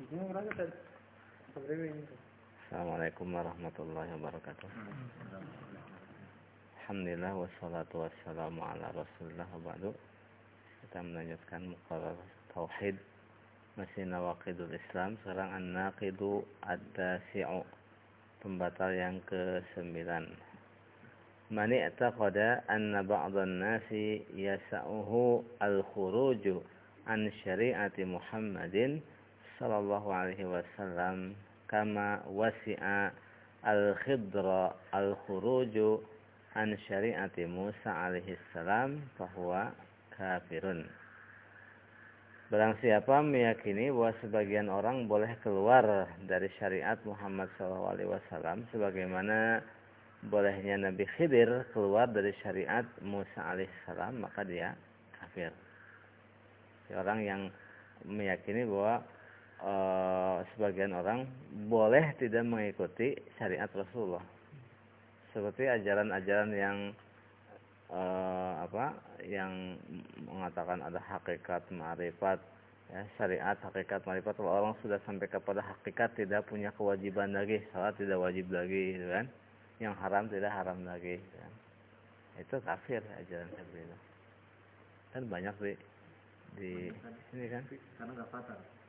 Assalamualaikum warahmatullahi wabarakatuh. Alhamdulillah wassalatu wassalamu ala Rasulillah wa Kita melanjutkan muqarrar tauhid. Masih nawaqidul Islam sekarang an-naqidu ad-dasi'u. Pembatal yang ke-9 Man i'taqada anna ba'dhan nasi yasa'uhu al-khuruju an syari'ati Muhammadin sallallahu alaihi wasallam kama wasi'a al-khidra al-khuruju an syari'ati Musa alaihi salam fahuwa kafirun. Barang siapa meyakini bahwa sebagian orang boleh keluar dari syariat Muhammad SAW sebagaimana bolehnya Nabi Khidir keluar dari syariat Musa alaihissalam maka dia kafir. Orang yang meyakini bahwa uh, sebagian orang boleh tidak mengikuti syariat Rasulullah. Seperti ajaran-ajaran yang uh, apa yang mengatakan ada hakikat marifat ya syariat hakikat marifat. Kalau orang sudah sampai kepada hakikat tidak punya kewajiban lagi. Salat tidak wajib lagi gitu kan. Yang haram tidak haram lagi gitu kan. Itu kafir ajaran seperti itu kan banyak di di sini kan. Karena nggak fatal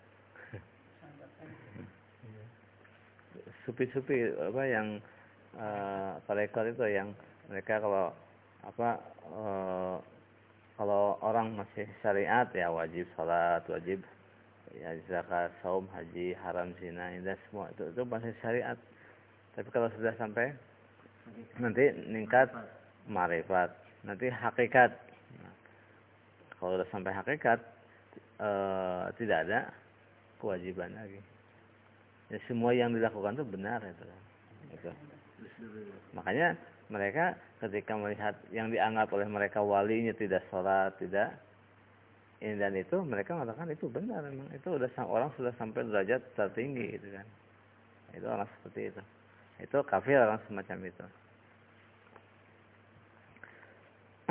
supi-supi apa yang uh, itu yang mereka kalau apa uh, kalau orang masih syariat ya wajib salat wajib ya zakat saum haji haram zina indah semua itu itu masih syariat. Tapi kalau sudah sampai nanti meningkat marifat nanti hakikat. Nah, kalau sudah sampai hakikat uh, tidak ada kewajiban lagi. Ya, semua yang dilakukan itu benar itu. itu. Makanya mereka ketika melihat yang dianggap oleh mereka walinya tidak sholat, tidak ini dan itu, mereka mengatakan itu benar memang. Itu udah orang sudah sampai derajat tertinggi itu kan. Itu orang seperti itu. Itu kafir orang semacam itu.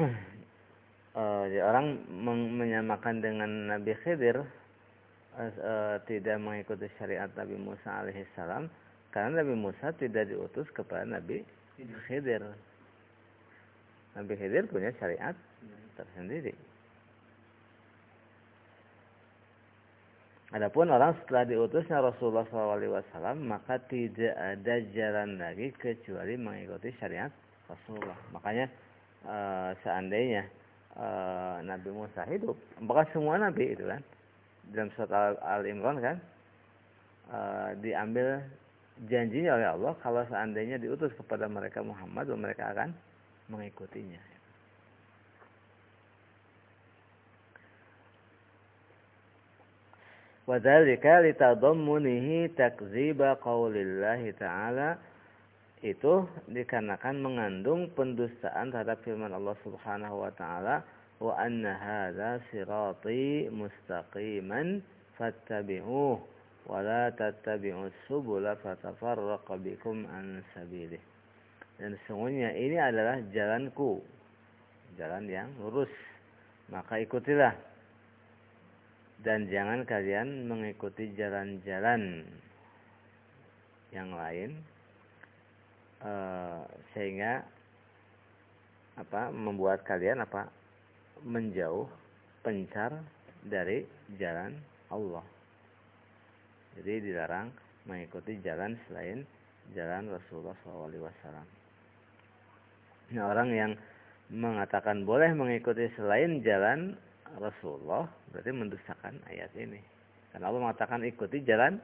uh, orang menyamakan dengan Nabi Khidir uh, tidak mengikuti syariat Nabi Musa alaihissalam karena Nabi Musa tidak diutus kepada Nabi Khidir. Nabi Khidir punya syariat tersendiri. Adapun orang setelah diutusnya Rasulullah SAW maka tidak ada jalan lagi kecuali mengikuti syariat Rasulullah. Makanya e, seandainya e, Nabi Musa hidup, maka semua Nabi itu kan dalam surat Al-Imran kan uh, diambil janjinya oleh Allah kalau seandainya diutus kepada mereka Muhammad mereka akan mengikutinya. Wadhalika litadammunihi takziba qawlillahi ta'ala itu dikarenakan mengandung pendustaan terhadap firman Allah Subhanahu wa taala hadha sirati mustaqiman fattabi'uh wa la tattabi'us subula fatafarraqa bikum an sabilih dan sesungguhnya ini adalah jalanku. Jalan yang lurus. Maka ikutilah. Dan jangan kalian mengikuti jalan-jalan yang lain. Uh, sehingga apa membuat kalian apa menjauh pencar dari jalan Allah. Jadi dilarang mengikuti jalan selain jalan Rasulullah SAW. Nah, orang yang mengatakan boleh mengikuti selain jalan Rasulullah berarti mendustakan ayat ini. Karena Allah mengatakan ikuti jalan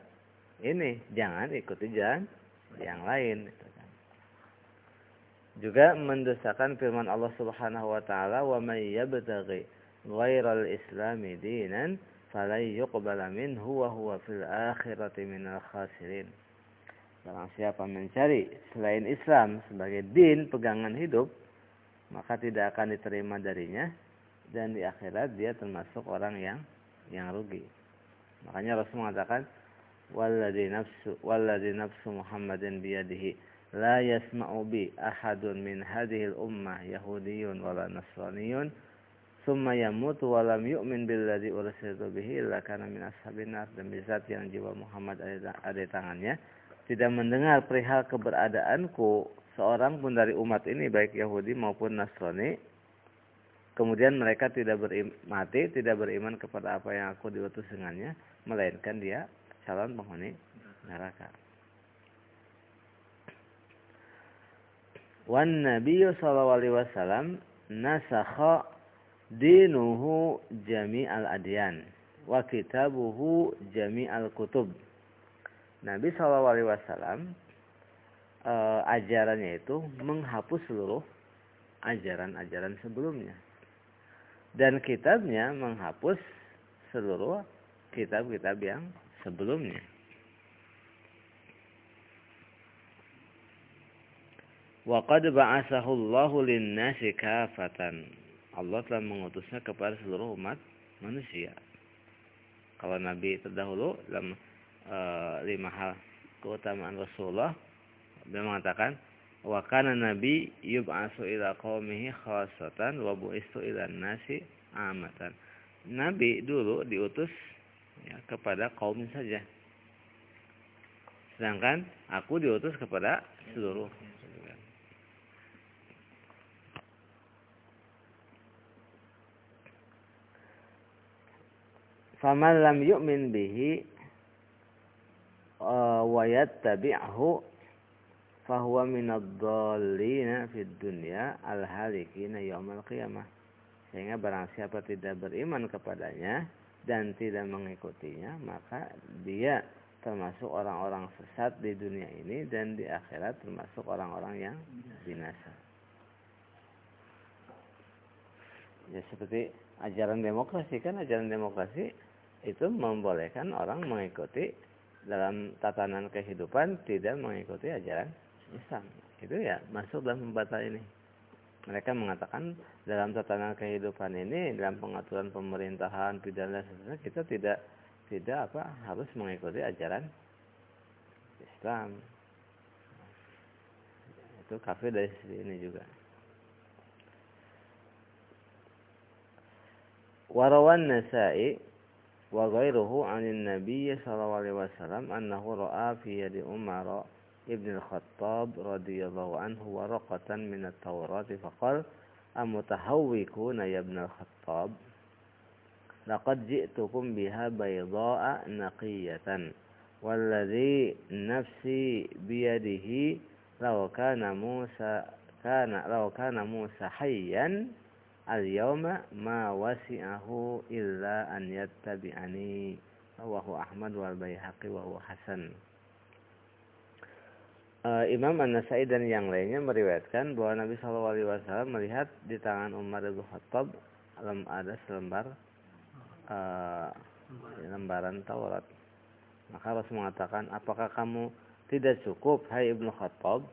ini, jangan ikuti jalan yang lain. Juga mendustakan firman Allah Subhanahu wa taala, "Wa may yabtaghi ghairal islami dinan falan yuqbala minhu wa huwa fil akhirati minal khasirin." Barang siapa mencari selain Islam sebagai din pegangan hidup, maka tidak akan diterima darinya dan di akhirat dia termasuk orang yang yang rugi. Makanya Rasul mengatakan, "Walladzi nafsu walladzi nafsu Muhammadin biyadihi" yasma'u bi ahadun min hadhil ummah yahudiyyun wala nasraniyyun summa yamutu wa lam yu'min billadzi ursiltu bihi illa kana min ashabin nar. Dan zat yang jiwa Muhammad ada, tangannya. Tidak mendengar perihal keberadaanku seorang pun dari umat ini baik Yahudi maupun Nasrani kemudian mereka tidak beriman, mati tidak beriman kepada apa yang aku diutus dengannya melainkan dia calon penghuni neraka wan nabiyyu sallallahu alaihi wasallam nasakha dinuhu jami'al adyan wa kitabuhu jami'al kutub. Nabi Shallallahu Alaihi Wasallam eh, ajarannya itu menghapus seluruh ajaran-ajaran sebelumnya dan kitabnya menghapus seluruh kitab-kitab yang sebelumnya. Wa qad ba'athahu Allahu lin-nasi kafatan Allah telah mengutusnya kepada seluruh umat manusia. Kalau Nabi terdahulu dalam e, lima hal keutamaan Rasulullah, beliau mengatakan, wa kana nabi yub'atsu ila qaumihi khassatan wa bu'istu ila nasi amatan. Nabi dulu diutus ya, kepada kaum saja. Sedangkan aku diutus kepada seluruh faman lam yu'min bihi uh, wa yattabi'hu fahuwa minadh-dhallina fid dunya al-halikina yaumal qiyamah. Sehingga barang siapa tidak beriman kepadanya dan tidak mengikutinya maka dia termasuk orang-orang sesat di dunia ini dan di akhirat termasuk orang-orang yang binasa. Ya seperti ajaran demokrasi kan ajaran demokrasi itu membolehkan orang mengikuti dalam tatanan kehidupan tidak mengikuti ajaran Islam. Itu ya masuk dalam pembatal ini. Mereka mengatakan dalam tatanan kehidupan ini dalam pengaturan pemerintahan pidana sebenarnya kita tidak tidak apa harus mengikuti ajaran Islam. Itu kafir dari sisi ini juga. Warawan Nasa'i وغيره عن النبي صلى الله عليه وسلم أنه رأى في يد عمر ابن الخطاب رضي الله عنه ورقة من التوراة فقال أمتهوكون يا ابن الخطاب؟ لقد جئتكم بها بيضاء نقية والذي نفسي بيده لو كان موسى كان لو كان موسى حيا al-yawma ma wasi'ahu illa an yattabi'ani. Rawahu Ahmad wal Baihaqi wa huwa hasan. Uh, Imam An-Nasai dan yang lainnya meriwayatkan bahwa Nabi Shallallahu alaihi wasallam melihat di tangan Umar bin Khattab ada selembar uh, lembaran Taurat. Maka Rasul mengatakan apakah kamu tidak cukup hai Ibnu Khattab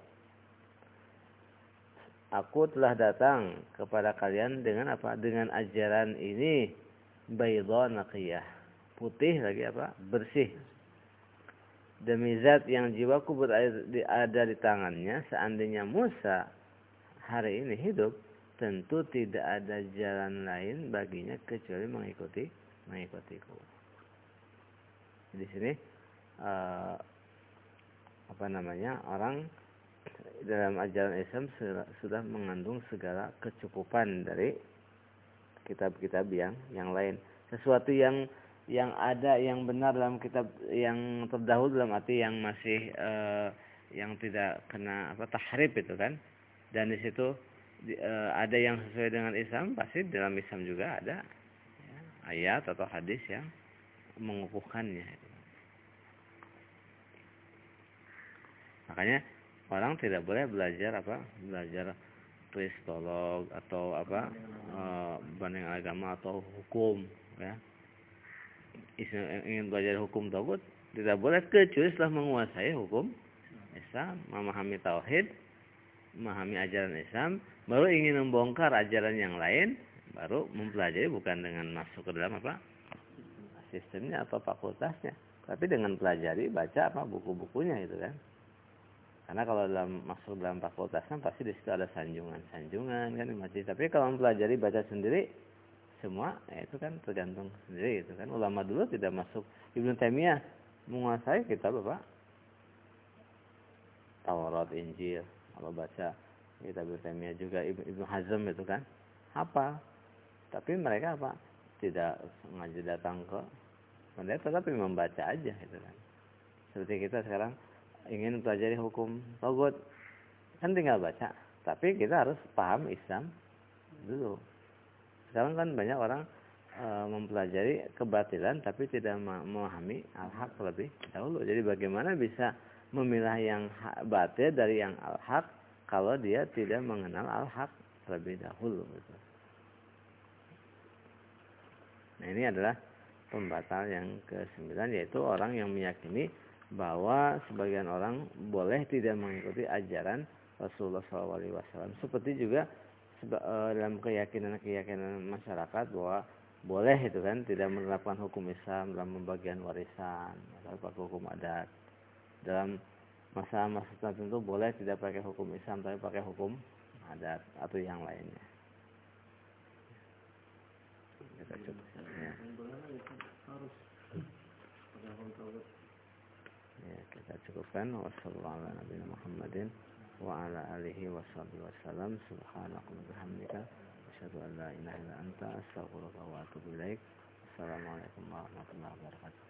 aku telah datang kepada kalian dengan apa? Dengan ajaran ini baydha naqiyah. Putih lagi apa? Bersih. Demi zat yang jiwaku berada di, tangannya, seandainya Musa hari ini hidup, tentu tidak ada jalan lain baginya kecuali mengikuti mengikutiku. Di sini uh, apa namanya orang dalam ajaran Islam sudah mengandung segala kecukupan dari kitab-kitab yang yang lain. Sesuatu yang yang ada yang benar dalam kitab yang terdahulu dalam arti yang masih uh, yang tidak kena apa tahrib itu kan. Dan di situ uh, ada yang sesuai dengan Islam, pasti dalam Islam juga ada ya, ayat atau hadis yang mengukuhkannya. Makanya orang tidak boleh belajar apa? Belajar kristolog atau apa? Uh, banding agama atau hukum ya. Ingin belajar hukum tauhid tidak boleh kecuali setelah menguasai hukum Islam memahami tauhid memahami ajaran Islam baru ingin membongkar ajaran yang lain baru mempelajari bukan dengan masuk ke dalam apa? Sistemnya atau fakultasnya tapi dengan pelajari baca apa? Buku-bukunya itu kan karena kalau dalam masuk dalam fakultas kan pasti di situ ada sanjungan-sanjungan kan masih. Tapi kalau mempelajari baca sendiri semua ya itu kan tergantung sendiri itu kan. Ulama dulu tidak masuk. Ibnu Taimiyah menguasai kita Bapak Taurat Injil. Kalau baca kita Ibnu Taimiyah juga Ibnu Hazm itu kan apa tapi mereka apa? Tidak sengaja datang ke mereka tetapi membaca aja itu kan. Seperti kita sekarang ingin pelajari hukum togut kan tinggal baca tapi kita harus paham Islam dulu sekarang kan banyak orang e, mempelajari kebatilan tapi tidak memahami al-haq lebih dahulu. Jadi bagaimana bisa memilah yang batil dari yang al-haq kalau dia tidak mengenal al-haq terlebih dahulu. Gitu. Nah ini adalah pembatal yang ke-9 yaitu orang yang meyakini bahwa sebagian orang boleh tidak mengikuti ajaran Rasulullah SAW. Seperti juga Eh, dalam keyakinan-keyakinan masyarakat bahwa boleh itu kan tidak menerapkan hukum Islam dalam pembagian warisan atau pakai hukum adat. Dalam masa-masa tertentu boleh tidak pakai hukum Islam tapi pakai hukum adat atau yang lainnya. Ya ya, kita cukupkan. Wassalamualaikum warahmatullahi wabarakatuh.